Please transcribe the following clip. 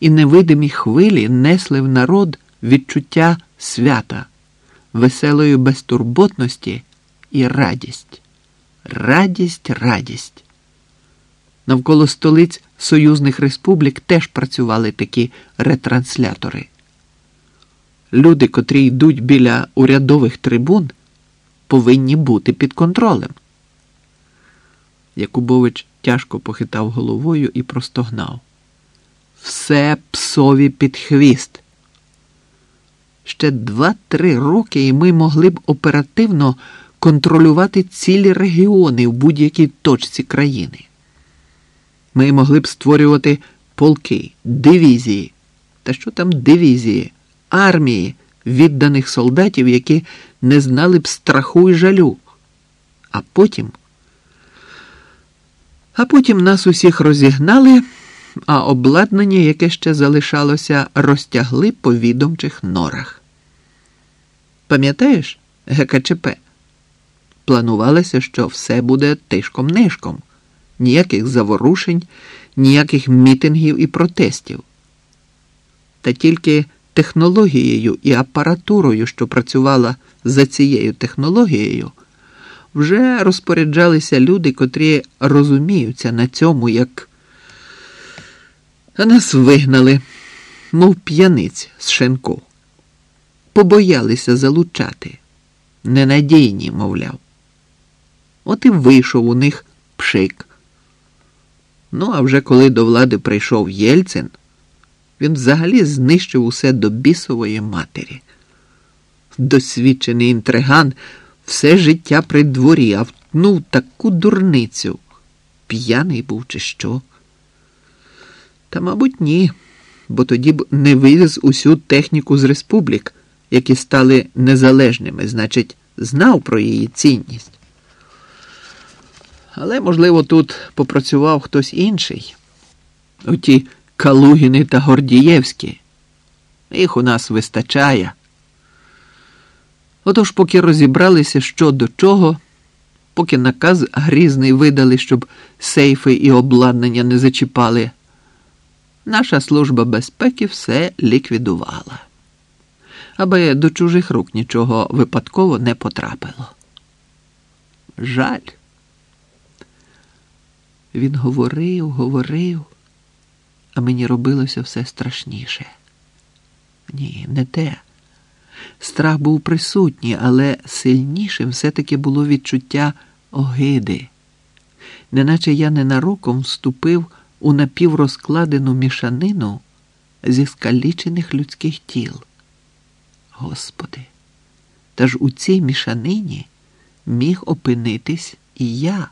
і невидимі хвилі несли в народ відчуття свята, веселої безтурботності і радість. Радість, радість. Навколо столиць союзних республік теж працювали такі ретранслятори. Люди, котрі йдуть біля урядових трибун, повинні бути під контролем. Якубович тяжко похитав головою і простогнав. Все псові під хвіст. Ще два-три роки і ми могли б оперативно контролювати цілі регіони в будь-якій точці країни. Ми могли б створювати полки, дивізії. Та що там дивізії, армії відданих солдатів, які не знали б страху і жалю. А потім. А потім нас усіх розігнали, а обладнання, яке ще залишалося, розтягли по відомчих норах. Пам'ятаєш, ГКЧП? Планувалося, що все буде тишком-нишком, ніяких заворушень, ніяких мітингів і протестів. Та тільки технологією і апаратурою, що працювала за цією технологією, вже розпоряджалися люди, котрі розуміються на цьому, як а нас вигнали, мов п'яниць з шинку. Побоялися залучати. Ненадійні, мовляв. От і вийшов у них пшик. Ну, а вже коли до влади прийшов Єльцин, він взагалі знищив усе до бісової матері. Досвідчений інтриган все життя при дворі, а втнув таку дурницю. П'яний був, чи що? Та, мабуть, ні, бо тоді б не вивіз усю техніку з республік, які стали незалежними, значить, знав про її цінність. Але, можливо, тут попрацював хтось інший. Оті Калугіни та Гордієвські. Їх у нас вистачає. Отож, поки розібралися що до чого, поки наказ грізний видали, щоб сейфи і обладнання не зачіпали, наша служба безпеки все ліквідувала, аби до чужих рук нічого випадково не потрапило. Жаль. Він говорив, говорив, а мені робилося все страшніше. Ні, не те. Страх був присутній, але сильнішим все-таки було відчуття огиди, неначе я ненароком вступив у напіврозкладену мішанину зі скалічених людських тіл. Господи, та ж у цій мішанині міг опинитись і я.